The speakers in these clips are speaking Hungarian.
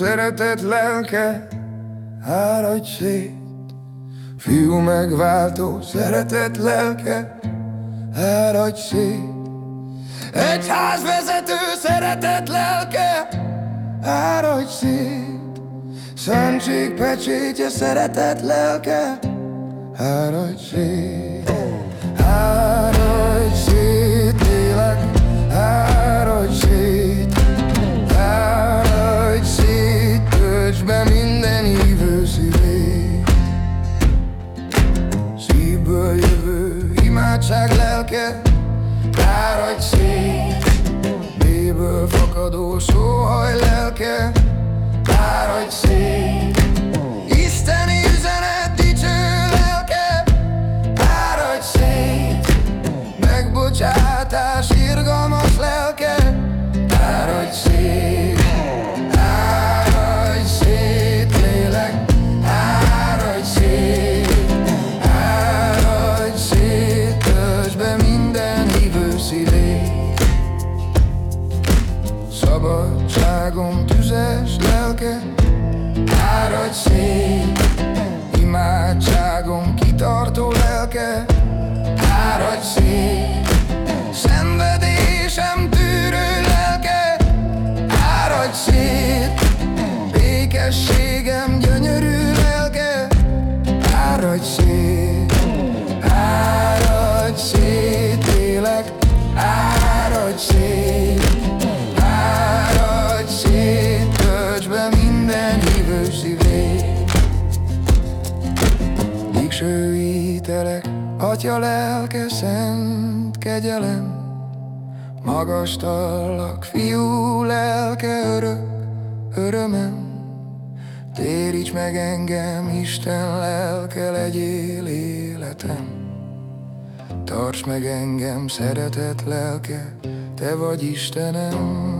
szeretet lelke, áradj szét. Fiú megváltó szeretet lelke, áradj szét. Egy házvezető szeretet lelke, áradj szét. Szentség pecsétje szeretet lelke, áradj szét. Szívből jövő imádság lelke, áradj szét. Mélyből fakadó sóhaj Szabadságom tüzes lelke, áradj szét. Imádságom kitartó lelke, áradj szét. Szenvedésem tűrő lelke, áradj szét. Békességem szívét. Végső ítelek, Atya lelke, szent kegyelem, Magasztallak, fiú lelke, örök örömem. Téríts meg engem, Isten lelke, legyél életem. Tarts meg engem, szeretet lelke, te vagy Istenem.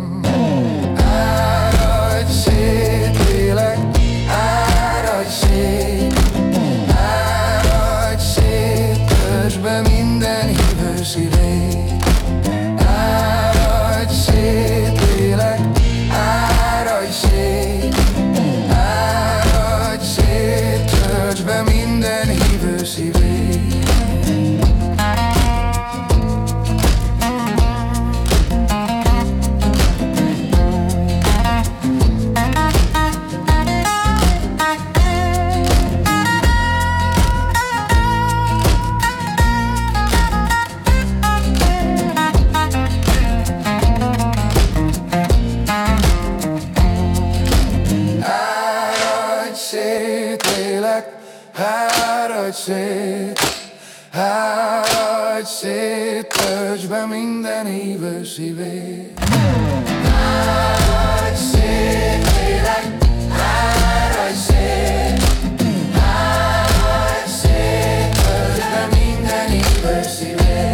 Háradj szét, háradj szét, töltsd be minden hívő szívét. Háradj szét, lélek, háradj szét, be minden hívő szívét.